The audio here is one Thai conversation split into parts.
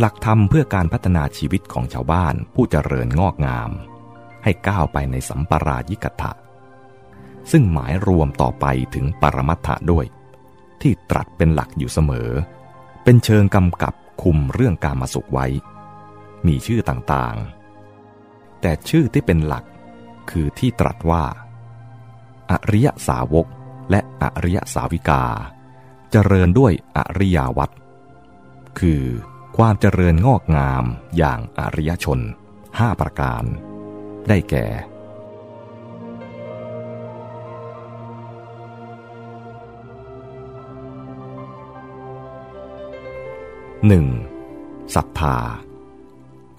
หลักธรรมเพื่อการพัฒนาชีวิตของชาวบ้านผู้เจริญงอกงาม ให้ก้าวไปในสัมปรายิกถะ ซึ่งหมายรวมต่อไปถึงปรมัตถะด้วย ที่ตรัสเป็นหลักอยู่เสมอ เป็นเชิงกำกับคุมเรื่องการมาสุขไว้ มีชื่อต่างๆ แต่ชื่อที่เป็นหลักคือที่ตรัสว่า อริยสาวกและอริยสาวิกา เจริญด้วยอริยวัตคือ ความเจริญงอกงามอย่างอริยชนห้าประการ ได้แก่ 1. ศรัทธา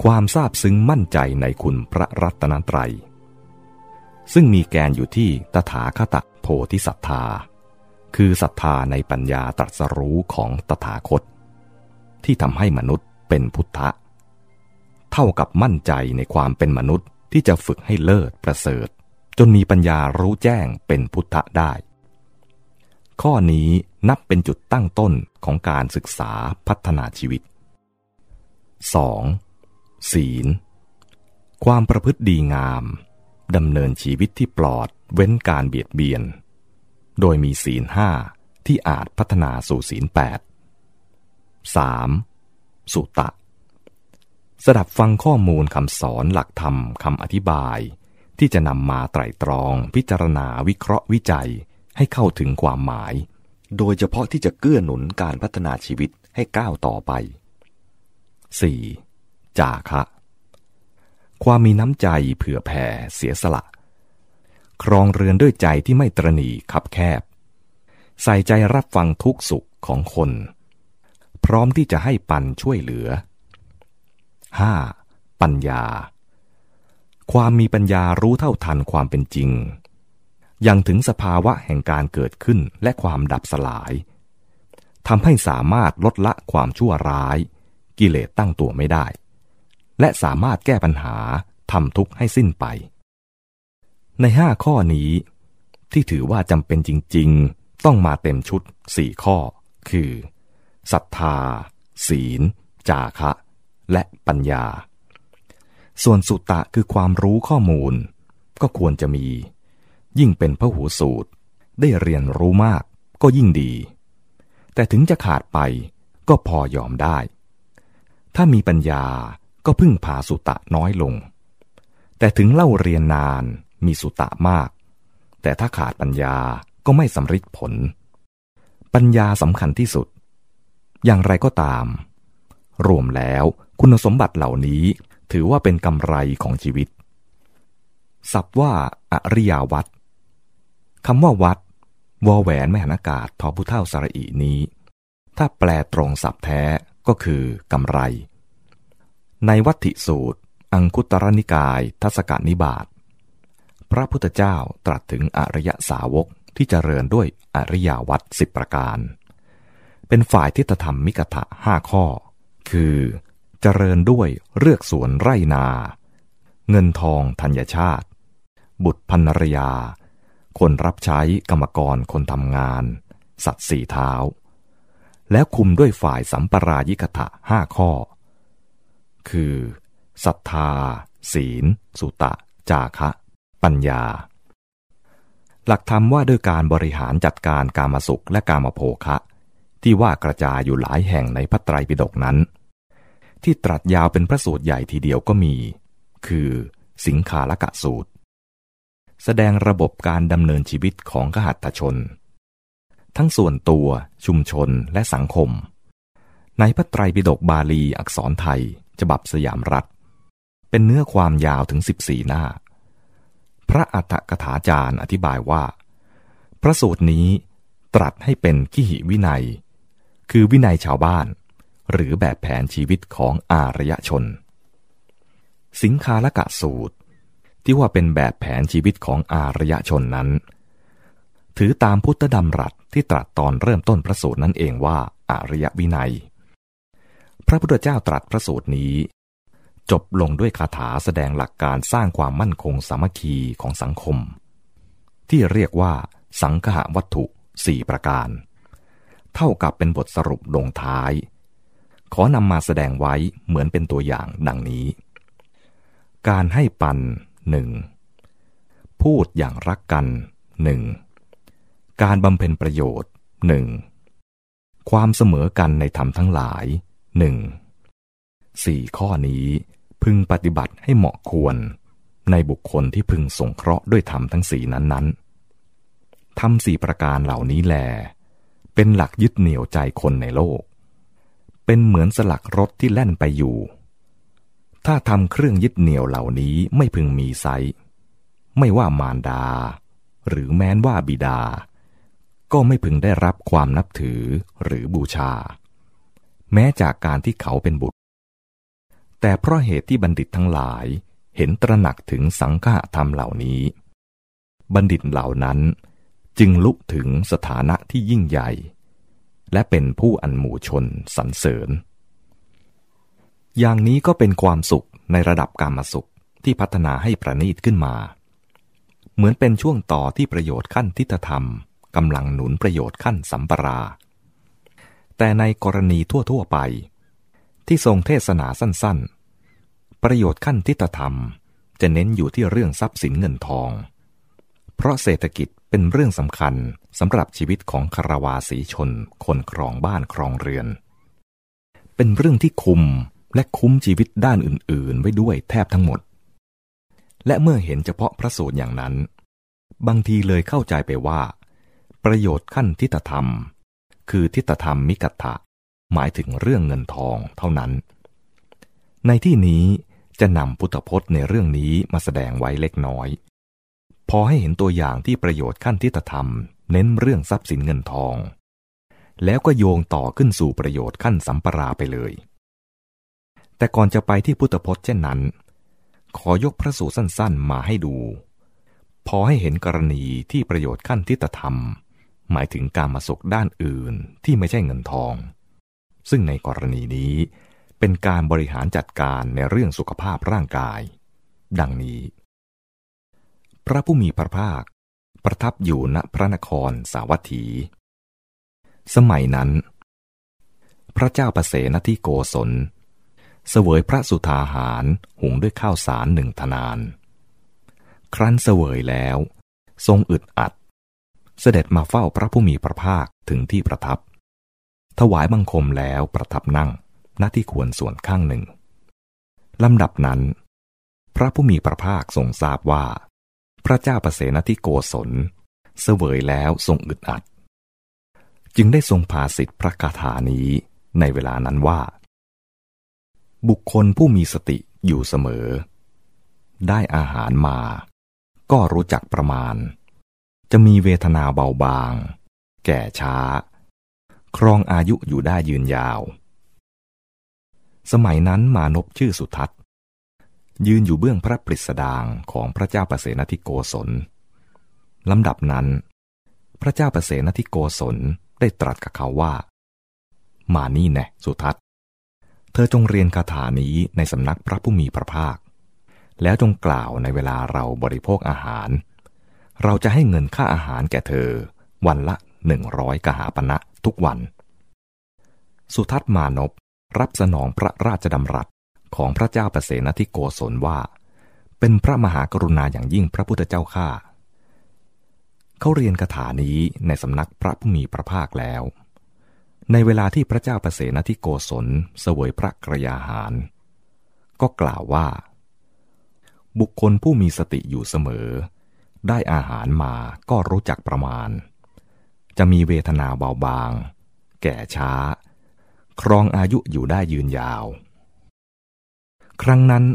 ความทราบซึ้งมั่นใจในคุณพระรัตนตรัย ซึ่งมีแกนอยู่ที่ตถาคตโพธิศรัทธา คือศรัทธาในปัญญาตรัสรู้ของตถาคต ที่ทำให้มนุษย์เป็นพุทธะ เท่ากับมั่นใจในความเป็นมนุษย์ที่จะฝึกให้เลิศประเสริฐ จนมีปัญญารู้แจ้งเป็นพุทธะได้ ข้อนี้นับเป็นจุดตั้งต้นของการศึกษาพัฒนาชีวิต 2. ศีล ความประพฤติดีงามดำเนินชีวิตที่ปลอดเว้นการเบียดเบียน โดยมีศีลห้าที่อาจพัฒนาสู่ศีลแปด 3. สุตะ สดับฟังข้อมูลคำสอนหลักธรรมคำอธิบาย ที่จะนำมาไตรตรอง พิจารณาวิเคราะห์วิจัยให้เข้าถึงความหมาย โดยเฉพาะที่จะเกื้อหนุนการพัฒนาชีวิตให้ก้าวต่อไป 4. จาคะ ความมีน้ำใจเผื่อแผ่เสียสละ ครองเรือนด้วยใจที่ไม่ตรณีคับแคบ ใส่ใจรับฟังทุกสุขของคน พร้อมที่จะให้ปันช่วยเหลือ 5. ปัญญา ความมีปัญญารู้เท่าทันความเป็นจริง ยังถึงสภาวะแห่งการเกิดขึ้นและความดับสลายทำให้สามารถลดละความชั่วร้าย กิเลสตั้งตัวไม่ได้ และสามารถแก้ปัญหาทำทุกข์ให้สิ้นไป ในห้าข้อนี้ ที่ถือว่าจำเป็นจริง ๆ ต้องมาเต็มชุดสี่ข้อ คือ ศรัทธา ศีล จาคะ และปัญญา ส่วนสุตตะคือความรู้ข้อมูล ก็ควรจะมี ยิ่งเป็นพระหูสูตร ได้เรียนรู้มากก็ยิ่งดี แต่ถึงจะขาดไปก็พอยอมได้ ถ้ามีปัญญาก็พึ่งพาสุตะน้อยลง แต่ถึงเล่าเรียนนานมีสุตะมาก แต่ถ้าขาดปัญญาก็ไม่สำฤทธิ์ผล ปัญญาสำคัญที่สุด อย่างไรก็ตาม รวมแล้วคุณสมบัติเหล่านี้ถือว่าเป็นกำไรของชีวิตสับว่าอริยาวัตคำว่าวัดวอแหวนแม่นากาศทอผู้เท่าสระอีนี้ ถ้าแปลตรงสับแท้ก็คือกำไร ในวัตถิสูตร อังคุตรนิกายทัศกานิบาตพระพุทธเจ้าตรัสถึงอริยสาวกที่เจริญด้วยอริยวัตสิบประการ เป็นฝ่ายทิฏฐธรรมมิกถะห้าข้อ คือ เจริญด้วยเลือกสวนไร่นา เงินทองธัญชาติ บุตรพันรยา คนรับใช้กรรมกรคนทำงาน สัตว์สี่เท้า แล้วคุมด้วยฝ่ายสัมปรายิกถะห้าข้อ คือศรัทธา ศีล สุตะ จาคะ ปัญญา หลักธรรมว่าด้วยการบริหารจัดการกามสุขและกามโภคะ ที่ว่ากระจายอยู่หลายแห่งในพระไตรปิฎกนั้น ที่ตรัสยาวเป็นพระสูตรใหญ่ทีเดียวก็มี คือสิงคาลกะสูตร แสดงระบบการดำเนินชีวิตของขหัตถชน ทั้งส่วนตัวชุมชนและสังคม ในพระไตรปิฎกบาลีอักษรไทย ฉบับสยามรัฐ เป็นเนื้อความยาวถึง 14 หน้า พระอัฏฐกถาจารย์อธิบายว่า พระสูตรนี้ตรัสให้เป็นขิหิวินัย คือวินัยชาวบ้าน หรือแบบแผนชีวิตของอารยชน สิงคาลกะสูตร ที่ว่าเป็นแบบแผนชีวิตของอารยชนนั้น ถือตามพุทธดำรัสที่ตรัสตอนเริ่มต้นพระสูตรนั้นเองว่าอารยวินัย พระพุทธเจ้าตรัสพระสูตรนี้ จบลงด้วยคาถาแสดงหลักการสร้างความมั่นคงสามัคคีของสังคม ที่เรียกว่าสังคหวัตถุสี่ประการ เท่ากับเป็นบทสรุปลงท้าย ขอนำมาแสดงไว้เหมือนเป็นตัวอย่างดังนี้ การให้ปันหนึ่งพูดอย่างรักกันหนึ่งการบำเพ็ญประโยชน์หนึ่งความเสมอกันในธรรมทั้งหลายหนึ่งสี่ข้อนี้พึงปฏิบัติให้เหมาะควร ในบุคคลที่พึงสงเคราะห์ด้วยธรรมทั้งสี่นั้นๆธรรมสี่ประการเหล่านี้แล เป็นหลักยึดเหนี่ยวใจคนในโลก เป็นเหมือนสลักรถที่แล่นไปอยู่ ถ้าทำเครื่องยึดเหนี่ยวเหล่านี้ไม่พึงมีไซไม่ว่ามารดา หรือแม้นว่าบิดา ก็ไม่พึงได้รับความนับถือหรือบูชา แม้จากการที่เขาเป็นบุตร แต่เพราะเหตุที่บัณฑิตทั้งหลายเห็นตระหนักถึงสังฆธรรมเหล่านี้ บัณฑิตเหล่านั้น จึงลุกถึงสถานะที่ยิ่งใหญ่ และเป็นผู้อันหมู่ชนสรรเสริญ อย่างนี้ก็เป็นความสุขในระดับกามสุขที่พัฒนาให้ประณีตขึ้นมา เหมือนเป็นช่วงต่อที่ประโยชน์ขั้นทิฏฐธรรมกำลังหนุนประโยชน์ขั้นสัมปรา แต่ในกรณีทั่ว ๆ ไป ที่ทรงเทศนาสั้น ๆ ประโยชน์ขั้นทิฏฐธรรมจะเน้นอยู่ที่เรื่องทรัพย์สินเงินทอง เพราะเศรษฐกิจเป็นเรื่องสำคัญสำหรับชีวิตของคารวาสีชน คนครองบ้านครองเรือน เป็นเรื่องที่คุมและคุ้มชีวิตด้านอื่น ๆ ไว้ด้วยแทบทั้งหมด และเมื่อเห็นเฉพาะพระสูตรอย่างนั้น บางทีเลยเข้าใจไปว่า ประโยชน์ขั้นทิฏฐธรรม คือทิฏฐธรรมมิกัตถะหมายถึงเรื่องเงินทองเท่านั้น ในที่นี้จะนำพุทธพจน์ในเรื่องนี้มาแสดงไว้เล็กน้อย พอให้เห็นตัวอย่างที่ประโยชน์ขั้นทิฏฐธรรม เน้นเรื่องทรัพย์สินเงินทอง แล้วก็โยงต่อขึ้นสู่ประโยชน์ขั้นสัมปราไปเลย แต่ก่อนจะไปที่พุทธพจน์เช่นนั้น ขอยกพระสูตรสั้นๆ มาให้ดู พอให้เห็นกรณีที่ประโยชน์ขั้นทิฏฐธรรม หมายถึงการมาสุขด้านอื่นที่ไม่ใช่เงินทอง ซึ่งในกรณีนี้เป็นการบริหารจัดการในเรื่องสุขภาพร่างกาย ดังนี้ พระผู้มีพระภาค ประทับอยู่ณพระนครสาวัตถี สมัยนั้น พระเจ้าประเสนที่โกศล เสวยพระสุธาหารหุงด้วยข้าวสารหนึ่งทนาน ครั้นเสวยแล้ว ทรงอึดอัด เสด็จมาเฝ้าพระผู้มีพระภาคถึงที่ประทับ ถวายบังคมแล้วประทับนั่งณที่ควรส่วนข้างหนึ่งลำดับนั้น พระผู้มีพระภาคทรงทราบว่า พระเจ้าประเสนทิโกศล เสวยแล้วทรงอึดอัด จึงได้ทรงพาสิทธิพระคาถานี้ในเวลานั้นว่า บุคคลผู้มีสติอยู่เสมอ ได้อาหารมา ก็รู้จักประมาณ จะมีเวทนาเบาบาง แก่ช้า ครองอายุอยู่ได้ยืนยาว สมัยนั้นมานพชื่อสุทัศน์ ยืนอยู่เบื้องพระปริสดางของพระเจ้าประเสนทิโกศลลำดับนั้น พระเจ้าประเสนทิโกศลได้ตรัสกับเขาว่า มานี่แน่สุทัศน์ เธอจงเรียนคาถานี้ในสำนักพระผู้มีพระภาค แล้วจงกล่าวในเวลาเราบริโภคอาหาร เราจะให้เงินค่าอาหารแก่เธอ วันละหนึ่งร้อยกหาปณะทุกวัน สุทัศมานพรับสนองพระราชดำรัส ของพระเจ้าประเสนทิโกศลว่า เป็นพระมหากรุณาอย่างยิ่งพระพุทธเจ้าข้าเขาเรียนคาถานี้ในสำนักพระผู้มีพระภาคแล้ว ในเวลาที่พระเจ้าประเสนทิโกศลเสวยพระกระยาหาร ก็กล่าวว่า บุคคลผู้มีสติอยู่เสมอ ได้อาหารมาก็รู้จักประมาณ จะมีเวทนาเบาบาง แก่ช้า ครองอายุอยู่ได้ยืนยาว ครั้งนั้น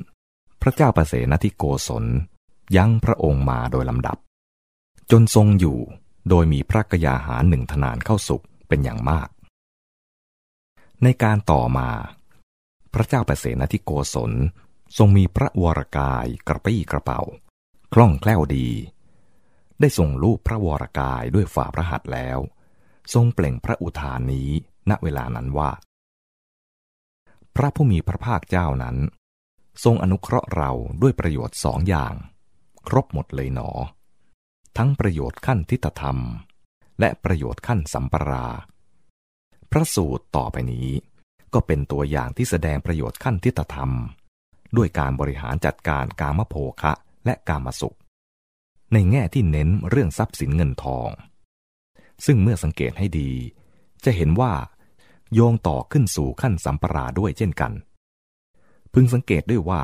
พระเจ้าประเสนทิโกศลยั้งพระองค์มาโดยลำดับ จนทรงอยู่โดยมีพระกยาหารหนึ่งทนานเข้าสุขเป็นอย่างมาก ในการต่อมา พระเจ้าประเสนทิโกศลทรงมีพระวรกายกระปี้กระเป๋า คล่องแคล่วดี ได้ทรงรูปพระวรกายด้วยฝ่าพระหัตถ์แล้ว ทรงเปล่งพระอุทานนี้ณเวลานั้นว่า พระผู้มีพระภาคเจ้านั้น ทรงอนุเคราะห์เราด้วยประโยชน์สองอย่าง ครบหมดเลยหนอ ทั้งประโยชน์ขั้นทิฏฐธรรม และประโยชน์ขั้นสัมปรา พระสูตรต่อไปนี้ ก็เป็นตัวอย่างที่แสดงประโยชน์ขั้นทิฏฐธรรม ด้วยการบริหารจัดการกามโภคะและกามสุข ในแง่ที่เน้นเรื่องทรัพย์สินเงินทอง ซึ่งเมื่อสังเกตให้ดี จะเห็นว่า โยงต่อขึ้นสู่ขั้นสัมปราด้วยเช่นกัน พึงสังเกตด้วยว่า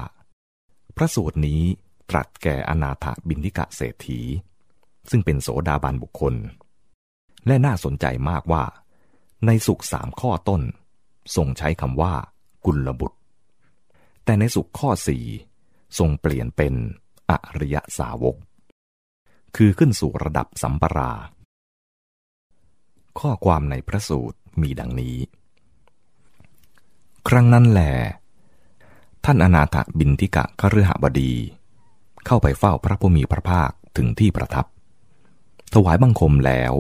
พระสูตรนี้ตรัสแก่อนาถบินทิกะเศรษฐี ซึ่งเป็นโสดาบันบุคคล และน่าสนใจมากว่า ในสุขสามข้อต้น ทรงใช้คำว่า กุลบุตร แต่ในสุขข้อสี่ทรงเปลี่ยนเป็นอริยสาวก คือขึ้นสู่ระดับสัมปรา ข้อความในพระสูตรมีดังนี้ ครั้งนั้นแหละ ท่านอนาถบินทิกะคฤหบดี เข้าไปเฝ้าพระผู้มีพระภาคถึงที่ประทับ ถวายบังคมแล้ว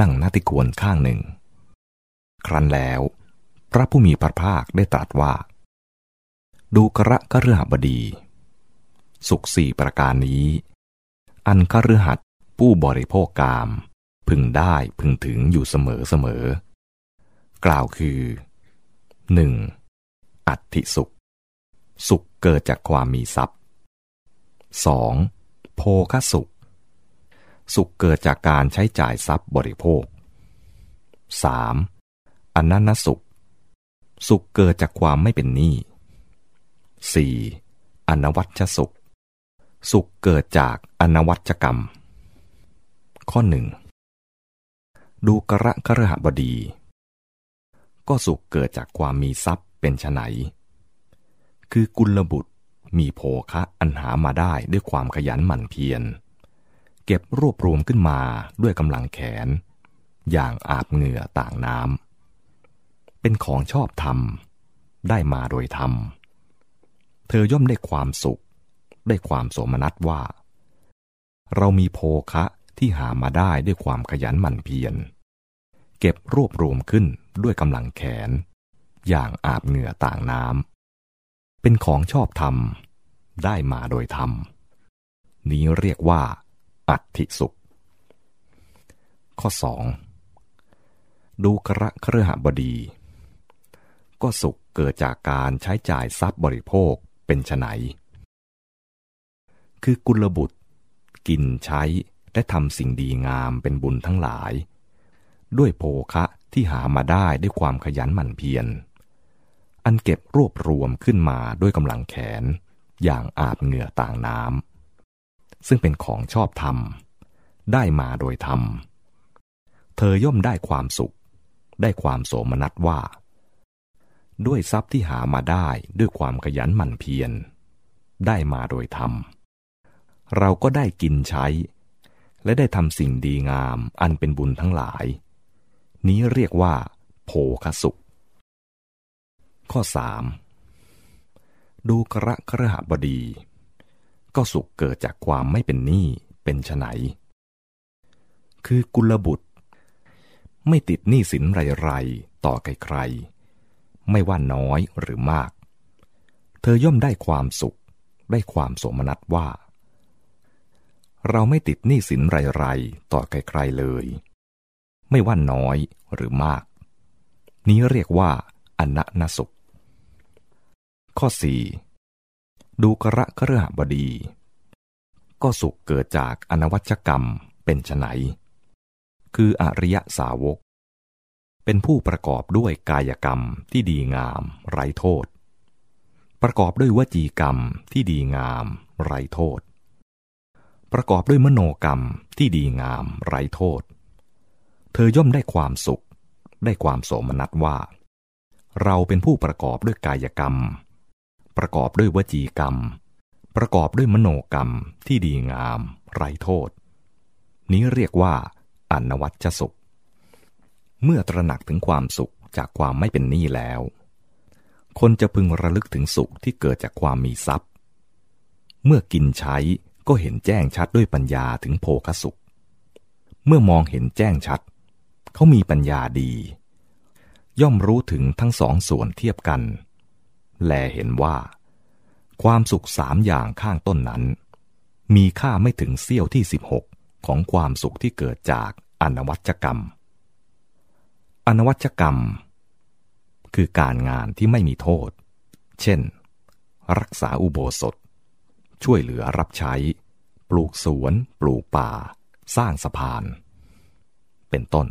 นั่งนาติควรข้างหนึ่ง ครั้นแล้ว พระผู้มีพระภาคได้ตรัสว่า ดูกระกะเรือหบดี สุขสี่ประการนี้ อันกะเรือหัดผู้บริโภคกาม พึงได้พึงถึงอยู่เสมอเสมอ กล่าวคือ 1. อัตติสุข สุขเกิดจากความมีทรัพย์ 2. โภคสุข สุขเกิดจากการใช้จ่ายทรัพย์บริโภค 3. อนันนสุข สุขเกิดจากความไม่เป็นหนี้ 4. อนวัชสุข สุขเกิดจากอนวัชกรรม ข้อหนึ่งดูกระกระหบดี ก็สุขเกิดจากความมีทรัพย์เป็นไฉน คือกุลบุตรมีโภคะอันหามาได้ด้วยความขยันหมั่นเพียร เก็บรวบรวมขึ้นมาด้วยกำลังแขน อย่างอาบเหงื่อต่างน้ำเป็นของชอบธรรม ได้มาโดยธรรม เธอย่อมได้ความสุข ได้ความโสมนัสว่า เรามีโภคะที่หามาได้ด้วยความขยันหมั่นเพียร เก็บรวบรวมขึ้นด้วยกำลังแขน อย่างอาบเหงื่อต่างน้ำ เป็นของชอบธรรม ได้มาโดยธรรม นี้เรียกว่า อัตถิสุข ข้อสองดูกระเครือหบดี ก็สุขเกิดจากการใช้จ่ายทรัพย์บริโภคเป็นไฉนคือกุลบุตร กินใช้และทำสิ่งดีงามเป็นบุญทั้งหลาย ด้วยโภคะที่หามาได้ด้วยความขยันหมั่นเพียร อันเก็บรวบรวมขึ้นมาด้วยกำลังแขน อย่างอาบเหงื่อต่างน้ำซึ่งเป็นของชอบธรรม ได้มาโดยธรรม เธอย่อมได้ความสุข ได้ความโสมนัสว่า ด้วยทรัพย์ที่หามาได้ด้วยความขยันหมั่นเพียร ได้มาโดยธรรม เราก็ได้กินใช้ และได้ทำสิ่งดีงามอันเป็นบุญทั้งหลาย นี้เรียกว่า โภคสุข ข้อสามดูกระกระหบดี ก็สุขเกิดจากความไม่เป็นหนี้เป็นไฉนคือกุลบุตร ไม่ติดหนี้สินไรๆ ต่อใครๆ ไม่ว่าน้อยหรือมาก เธอย่อมได้ความสุข ได้ความสมนัสว่า เราไม่ติดหนี้สินไรๆ ต่อใครๆเลย ไม่ว่าน้อยหรือมาก นี้เรียกว่าอนันสุข ข้อสี่ดูกระกระบดี ก็สุขเกิดจากอนวัชกรรมเป็นไฉนคืออริยสาวก เป็นผู้ประกอบด้วยกายกรรมที่ดีงามไร้โทษ ประกอบด้วยวจีกรรมที่ดีงามไร้โทษ ประกอบด้วยมโนกรรมที่ดีงามไร้โทษ เธอย่อมได้ความสุข ได้ความโสมนัสว่า เราเป็นผู้ประกอบด้วยกายกรรม ประกอบด้วยวจีกรรม ประกอบด้วยมโนกรรมที่ดีงาม ไร้โทษ นี้เรียกว่าอนวัตชสุข เมื่อตระหนักถึงความสุขจากความไม่เป็นหนี้แล้ว คนจะพึงระลึกถึงสุขที่เกิดจากความมีทรัพย์ เมื่อกินใช้ก็เห็นแจ้งชัดด้วยปัญญาถึงโภคสุข เมื่อมองเห็นแจ้งชัด เขามีปัญญาดี ย่อมรู้ถึงทั้งสองส่วนเทียบกัน แลเห็นว่า ความสุขสามอย่างข้างต้นนั้น มีค่าไม่ถึงเสี้ยวที่สิบหกของความสุขที่เกิดจากอนวัจกรรม อนวัชกรรม คือการงานที่ไม่มีโทษ เช่น รักษาอุโบสถ ช่วยเหลือรับใช้ ปลูกสวน ปลูกป่า สร้างสะพาน เป็นต้น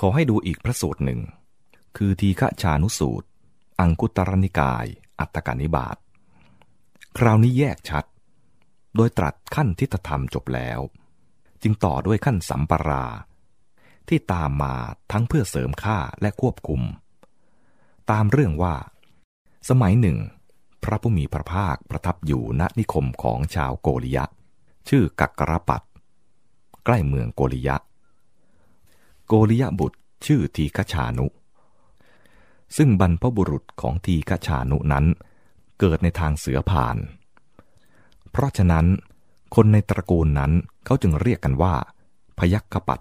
ขอให้ดูอีกพระสูตรหนึ่ง คือทีฆชานุสูตร อังคุตรนิกาย อัตตกานิบาตคราวนี้แยกชัด โดยตรัสขั้นทิฏฐธรรมจบแล้ว จึงต่อด้วยขั้นสัมปรา ที่ตามมาทั้งเพื่อเสริมค่าและควบคุม ตามเรื่องว่า สมัยหนึ่ง พระผู้มีพระภาคประทับอยู่ณนิคมของชาวโกริยะ ชื่อกักกระปัดใกล้เมืองโกริยะ โกริยะบุตรชื่อทีฆชานุ ซึ่งบรรพบุรุษของทีฆชานุนั้น เกิดในทางเสือผ่าน เพราะฉะนั้นคนในตระกูลนั้นเขาจึงเรียกกันว่า พยัคฆปัด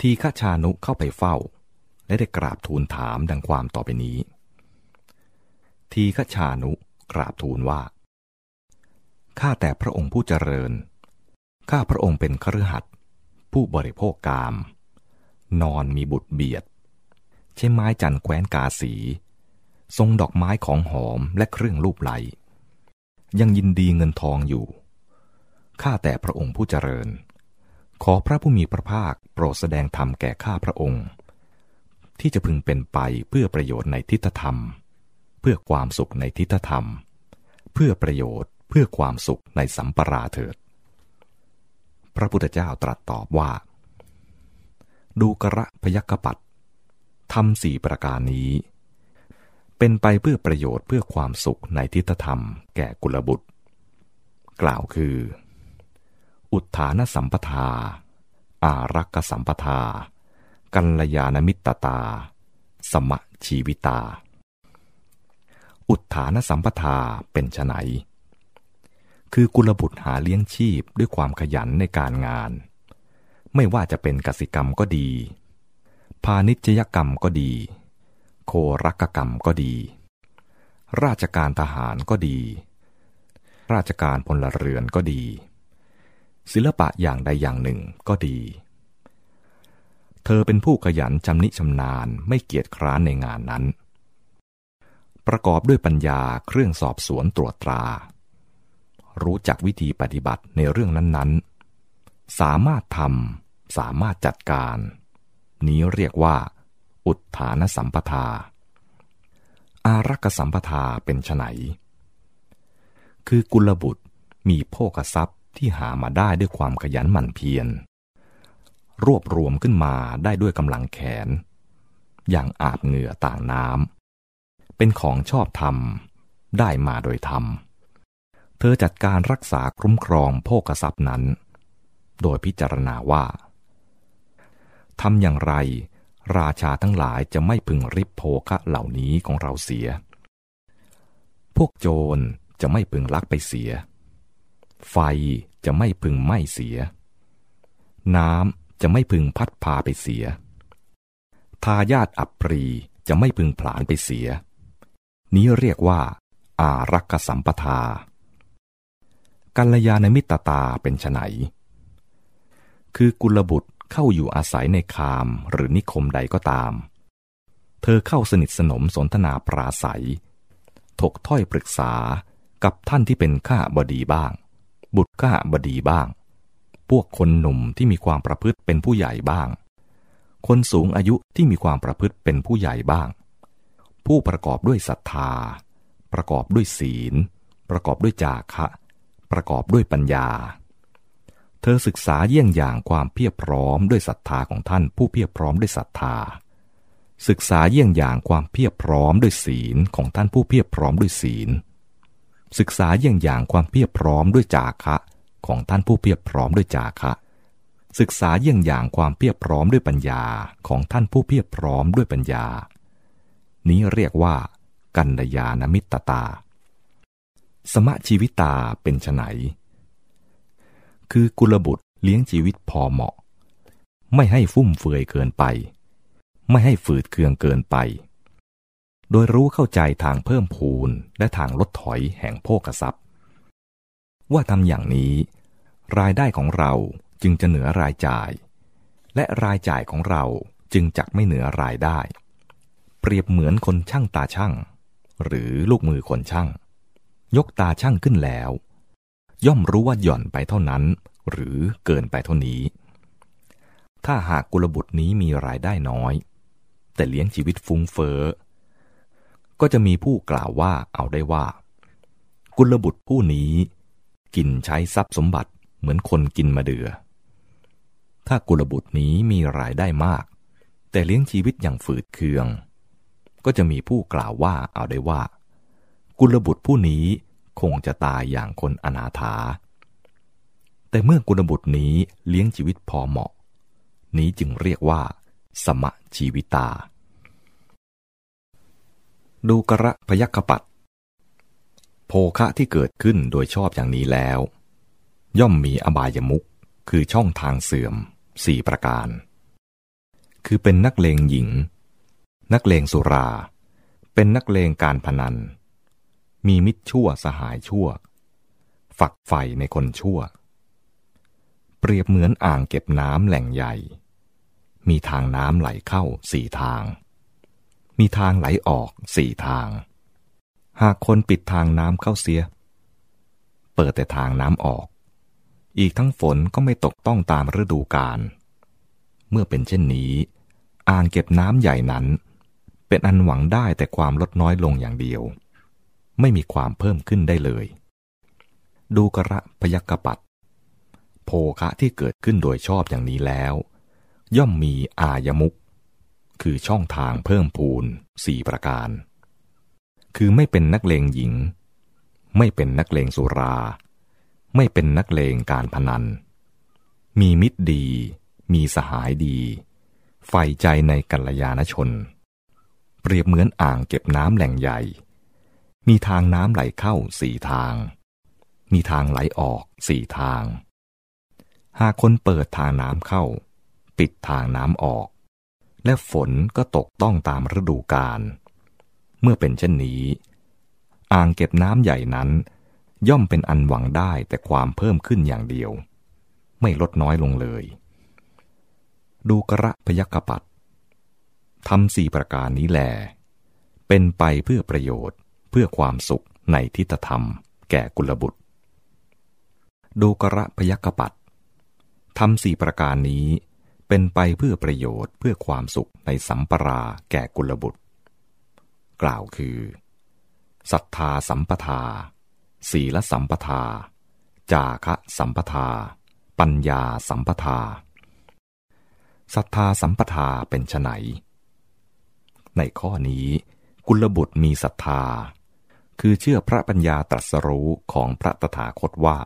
ทีฆชานุเข้าไปเฝ้า และได้กราบทูลถามดังความต่อไปนี้ ทีฆชานุกราบทูลว่า ข้าแต่พระองค์ผู้เจริญ ข้าพระองค์เป็นครือหัดผู้บริโภคกาม นอนมีบุตรเบียด ใช้ไม้จันแคว้นกาสี ทรงดอกไม้ของหอมและเครื่องลูบไหล ยังยินดีเงินทองอยู่ ข้าแต่พระองค์ผู้เจริญ ขอพระผู้มีพระภาคโปรดแสดงธรรมแก่ข้าพระองค์ ที่จะพึงเป็นไปเพื่อประโยชน์ในทิฏฐธรรม เพื่อความสุขในทิฏฐธรรม เพื่อประโยชน์เพื่อความสุขในสัมปราเถิด พระพุทธเจ้าตรัสตอบว่า ดูกระพยัคฆปัด ทำสี่ประการนี้ เป็นไปเพื่อประโยชน์เพื่อความสุขในทิฏฐธรรมแก่กุลบุตร กล่าวคือ อุทธานสัมปทา อารักกสัมปทา กัลยาณมิตรตา สมะชีวิตา อุทธานสัมปทาเป็นไฉนคือกุลบุตรหาเลี้ยงชีพด้วยความขยันในการงาน ไม่ว่าจะเป็นกสิกรรมก็ดี พาณิชยกรรมก็ดี โครักกรรมก็ดี ราชการทหารก็ดี ราชการพลเรือนก็ดี ศิลปะอย่างใดอย่างหนึ่งก็ดี เธอเป็นผู้ขยันชำนิชำนาญไม่เกียจคร้านในงานนั้น ประกอบด้วยปัญญาเครื่องสอบสวนตรวจตรา รู้จักวิธีปฏิบัติในเรื่องนั้นๆ สามารถทำสามารถจัดการ นี้เรียกว่า อุทธานสัมปทา อารักสัมปทาเป็นไฉนคือกุลบุตรมีโภคทรัพย์ที่หามาได้ด้วยความขยันหมั่นเพียร รวบรวมขึ้นมาได้ด้วยกำลังแขน อย่างอาบเหงื่อต่างน้ำ เป็นของชอบธรรม ได้มาโดยธรรม เธอจัดการรักษาคุ้มครองโภคทรัพย์นั้น โดยพิจารณาว่า ทำอย่างไร ราชาทั้งหลายจะไม่พึงริบโภคะเหล่านี้ของเราเสีย พวกโจรจะไม่พึงลักไปเสีย ไฟจะไม่พึงไหม้เสีย น้ำจะไม่พึงพัดพาไปเสีย ทายาทอับปรีจะไม่พึงผลานไปเสีย นี้เรียกว่า อารักษสัมปทา กัลยาณมิตรตาเป็นไฉนคือกุลบุตร เข้าอยู่อาศัยในคามหรือนิคมใดก็ตาม เธอเข้าสนิทสนมสนทนาปราศัย ถกถ้อยปรึกษากับท่านที่เป็นข้าบดีบ้าง บุตรข้าบดีบ้าง พวกคนหนุ่มที่มีความประพฤติเป็นผู้ใหญ่บ้าง คนสูงอายุที่มีความประพฤติเป็นผู้ใหญ่บ้าง ผู้ประกอบด้วยศรัทธา ประกอบด้วยศีล ประกอบด้วยจาคะ ประกอบด้วยปัญญา เธอศึกษาเยี่ยงอย่างความเพียบพร้อมด้วยศรัทธาของท่านผู้เพียบพร้อมด้วยศรัทธา ศึกษาเยี่ยงอย่างความเพียบพร้อมด้วยศีลของท่านผู้เพียบพร้อมด้วยศีล ศึกษาเยี่ยงอย่างความเพียบพร้อมด้วยจาคะของท่านผู้เพียบพร้อมด้วยจาคะ ศึกษาเยี่ยงอย่างความเพียบพร้อมด้วยปัญญาของท่านผู้เพียบพร้อมด้วยปัญญา นี้เรียกว่า กัลยาณมิตรตา สมะชีวิตาเป็นไฉน คือกุลบุตรเลี้ยงชีวิตพอเหมาะ ไม่ให้ฟุ่มเฟือยเกินไป ไม่ให้ฝืดเคืองเกินไป โดยรู้เข้าใจทางเพิ่มพูนและทางลดถอยแห่งโภคทรัพย์ ว่าทำอย่างนี้ รายได้ของเราจึงจะเหนือรายจ่าย และรายจ่ายของเราจึงจักไม่เหนือรายได้ เปรียบเหมือนคนช่างตาช่าง หรือลูกมือคนช่าง ยกตาช่างขึ้นแล้ว ย่อมรู้ว่าหย่อนไปเท่านั้น หรือเกินไปเท่านี้ ถ้าหากกุลบุตรนี้มีรายได้น้อย แต่เลี้ยงชีวิตฟุ้งเฟ้อ ก็จะมีผู้กล่าวว่าเอาได้ว่า กุลบุตรผู้นี้ กินใช้ทรัพย์สมบัติเหมือนคนกินมาเดือ ถ้ากุลบุตรนี้มีรายได้มาก แต่เลี้ยงชีวิตอย่างฝืดเคือง ก็จะมีผู้กล่าวว่าเอาได้ว่า กุลบุตรผู้นี้ คงจะตายอย่างคนอนาถา แต่เมื่อกุลบุตรนี้เลี้ยงชีวิตพอเหมาะ นี้จึงเรียกว่า สมะชีวิตา ดูกระพยัคปัตโภคะที่เกิดขึ้นโดยชอบอย่างนี้แล้ว ย่อมมีอบายมุขคือช่องทางเสื่อมสี่ประการ คือเป็นนักเลงหญิง นักเลงสุรา เป็นนักเลงการพนัน มีมิตรชั่วสหายชั่ว ฝักใฝ่ในคนชั่ว เปรียบเหมือนอ่างเก็บน้ำแหล่งใหญ่ มีทางน้ำไหลเข้าสี่ทาง มีทางไหลออกสี่ทาง หากคนปิดทางน้ำเข้าเสีย เปิดแต่ทางน้ำออก อีกทั้งฝนก็ไม่ตกต้องตามฤดูกาล เมื่อเป็นเช่นนี้ อ่างเก็บน้ำใหญ่นั้น เป็นอันหวังได้แต่ความลดน้อยลงอย่างเดียว ไม่มีความเพิ่มขึ้นได้เลย ดูกระพยักกปัดโภคะที่เกิดขึ้นโดยชอบอย่างนี้แล้ว ย่อมมีอายมุก คือช่องทางเพิ่มพูนสี่ประการ คือไม่เป็นนักเลงหญิง ไม่เป็นนักเลงสุรา ไม่เป็นนักเลงการพนัน มีมิตรดี มีสหายดีใฝ่ใจในกัลยาณชน เปรียบเหมือนอ่างเก็บน้ำแหล่งใหญ่ มีทางน้ำไหลเข้าสี่ทาง มีทางไหลออกสี่ทาง หากคนเปิดทางน้ำเข้า ปิดทางน้ำออก และฝนก็ตกต้องตามฤดูกาล เมื่อเป็นเช่นนี้ อ่างเก็บน้ำใหญ่นั้น ย่อมเป็นอันหวังได้แต่ความเพิ่มขึ้นอย่างเดียว ไม่ลดน้อยลงเลย ดูกระพยักปัดทำสี่ประการนี้แหลเป็นไปเพื่อประโยชน์ เพื่อความสุขในทิฏฐธรรม แก่กุลบุตร ดูกระพยักปัดทำสี่ประการนี้เป็นไปเพื่อประโยชน์เพื่อความสุขในสัมปราแก่กุลบุตร กล่าวคือศรัทธาสัมปทา ศีลสัมปทา จาคะสัมปทา ปัญญาสัมปทาศรัทธาสัมปทาเป็นไนในข้อนี้กุลบุตรมีศรัทธา คือเชื่อพระปัญญาตรัสรู้ของพระตถาคตว่า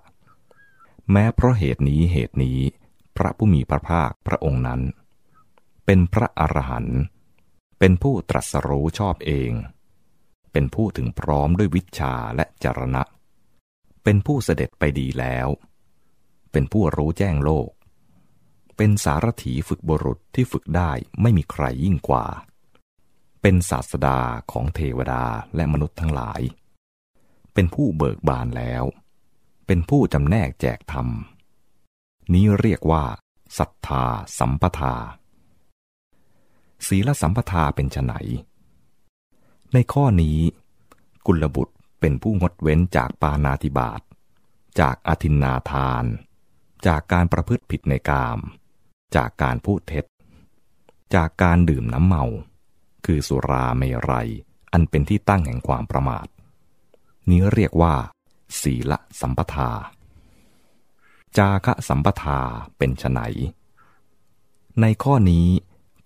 แม้เพราะเหตุนี้เหตุนี้ พระผู้มีพระภาคพระองค์นั้น เป็นพระอรหันต์เป็นผู้ตรัสรู้ชอบเอง เป็นผู้ถึงพร้อมด้วยวิชาและจรณะ เป็นผู้เสด็จไปดีแล้ว เป็นผู้รู้แจ้งโลก เป็นสารถีฝึกบุรุษที่ฝึกได้ไม่มีใครยิ่งกว่า เป็นศาสดาของเทวดาและมนุษย์ทั้งหลาย เป็นผู้เบิกบานแล้ว เป็นผู้จำแนกแจกธรรม นี้เรียกว่าศรัทธาสัมปทา ศีลสัมปทาเป็นไนในข้อนี้ กุลบุตรเป็นผู้งดเว้นจากปานาติบาต จากอธินนาทาน จากการประพฤติผิดในกาม จากการพูดเท็จ จากการดื่มน้ำเมา คือสุราเมรัย อันเป็นที่ตั้งแห่งความประมาท นี้เรียกว่า ศีลสัมปทา จาคะสัมปทาเป็นไฉนในข้อนี้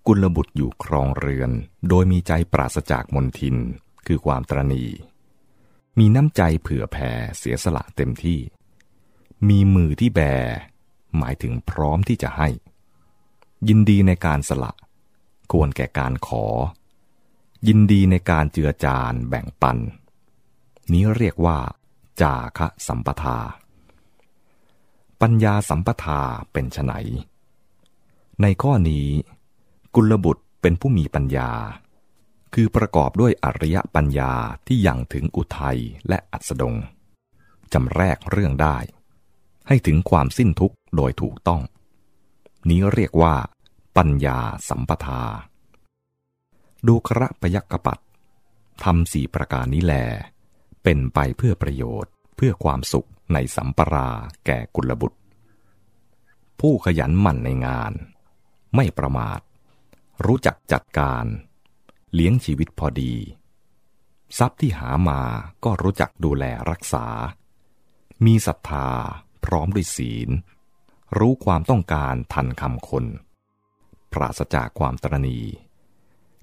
กุลบุตรอยู่ครองเรือน โดยมีใจปราศจากมนทิน คือความตรณี มีน้ำใจเผื่อแผ่เสียสละเต็มที่ มีมือที่แบ หมายถึงพร้อมที่จะให้ ยินดีในการสละ ควรแก่การขอ ยินดีในการเจือจานแบ่งปัน นี้เรียกว่า จาคะสัมปทา ปัญญาสัมปทาเป็นไนในข้อนี้ กุลบุตรเป็นผู้มีปัญญา คือประกอบด้วยอริยปัญญาที่ยังถึงอุทัยและอัสดงจำแรกเรื่องได้ ให้ถึงความสิ้นทุกข์โดยถูกต้อง นี้เรียกว่า ปัญญาสัมปทา ดูคระประยักกปัดทำสี่ประการนี้แล เป็นไปเพื่อประโยชน์เพื่อความสุขในสัมปราแก่กุลบุตร ผู้ขยันหมั่นในงาน ไม่ประมาท รู้จักจัดการ เลี้ยงชีวิตพอดี ทรัพย์ที่หามาก็รู้จักดูแลรักษา มีศรัทธาพร้อมด้วยศีล รู้ความต้องการทันคำคน ปราศจากความตรณี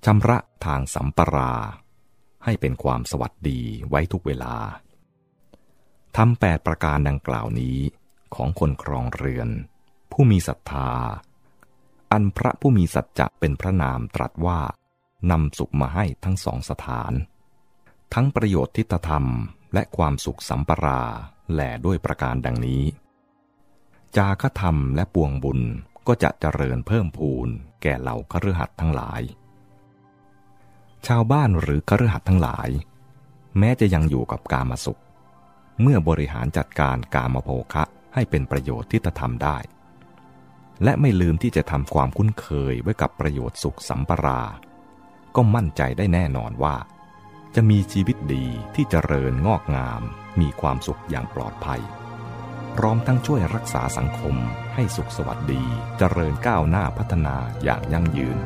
ชำระทางสัมปรา ให้เป็นความสวัสดีไว้ทุกเวลาทำแปดประการดังกล่าวนี้ของคนครองเรือน ผู้มีศรัทธา อันพระผู้มีสัจจะเป็นพระนามตรัสว่านำสุขมาให้ทั้งสองสถาน ทั้งประโยชน์ทิฏฐธรรมและความสุขสัมปราแหล่ด้วยประการดังนี้ จาคธรรมและปวงบุญก็จะเจริญเพิ่มพูนแก่เหล่าคฤหัสถ์ทั้งหลาย ชาวบ้านหรือคฤหัสถ์ทั้งหลาย แม้จะยังอยู่กับกามสุข เมื่อบริหารจัดการกามโภคะให้เป็นประโยชน์ที่จะทำได้ และไม่ลืมที่จะทำความคุ้นเคยไว้กับประโยชน์สุขสัมปรา ก็มั่นใจได้แน่นอนว่า จะมีชีวิตดีที่เจริญงอกงาม มีความสุขอย่างปลอดภัย พร้อมทั้งช่วยรักษาสังคมให้สุขสวัสดีเจริญก้าวหน้าพัฒนาอย่างยั่งยืน